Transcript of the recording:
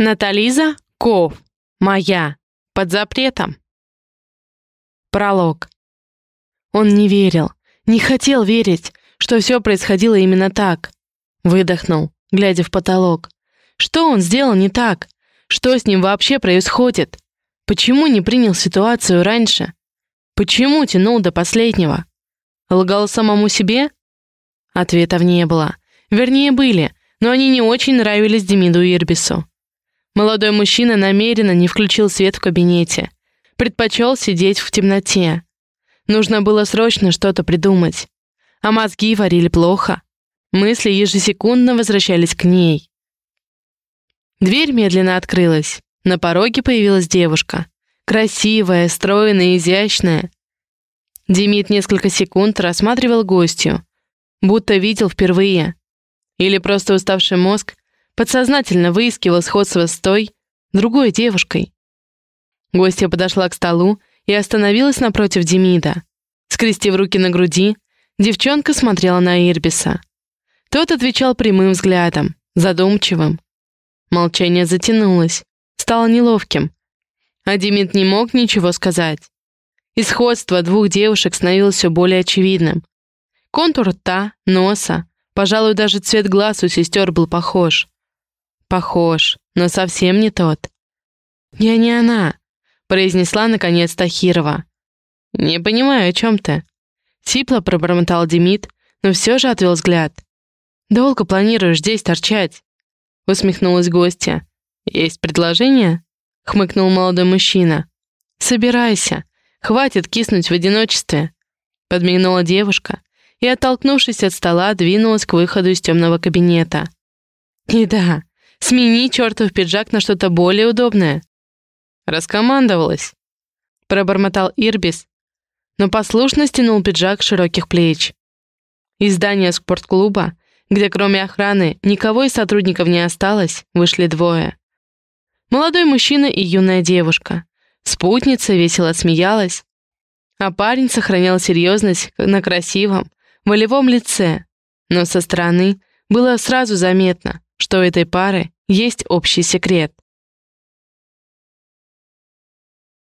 Натализа Ков. Моя. Под запретом. Пролог. Он не верил, не хотел верить, что все происходило именно так. Выдохнул, глядя в потолок. Что он сделал не так? Что с ним вообще происходит? Почему не принял ситуацию раньше? Почему тянул до последнего? Лгал самому себе? Ответов не было. Вернее, были, но они не очень нравились Демиду Ирбису. Молодой мужчина намеренно не включил свет в кабинете. Предпочел сидеть в темноте. Нужно было срочно что-то придумать. А мозги варили плохо. Мысли ежесекундно возвращались к ней. Дверь медленно открылась. На пороге появилась девушка. Красивая, стройная, изящная. Демид несколько секунд рассматривал гостью, будто видел впервые. Или просто уставший мозг подсознательно выискивал сходство с той, другой девушкой. Гостья подошла к столу и остановилась напротив Демида. Скрестив руки на груди, девчонка смотрела на Ирбиса. Тот отвечал прямым взглядом, задумчивым. Молчание затянулось, стало неловким. А Демид не мог ничего сказать. Исходство двух девушек становилось все более очевидным. Контур рта, носа, пожалуй, даже цвет глаз у сестер был похож. Похож, но совсем не тот. «Я не она», — произнесла наконец Тахирова. «Не понимаю, о чем ты?» Сипло пробормотал Демид, но все же отвел взгляд. «Долго планируешь здесь торчать?» Усмехнулась гостья. «Есть предложение?» Хмыкнул молодой мужчина. «Собирайся. Хватит киснуть в одиночестве». Подмигнула девушка и, оттолкнувшись от стола, двинулась к выходу из темного кабинета. И да, Смени чертов пиджак на что-то более удобное». «Раскомандовалась», — пробормотал Ирбис, но послушно стянул пиджак широких плеч. Из здания спортклуба, где кроме охраны никого из сотрудников не осталось, вышли двое. Молодой мужчина и юная девушка. Спутница весело смеялась, а парень сохранял серьезность на красивом, волевом лице, но со стороны было сразу заметно, что у этой пары есть общий секрет.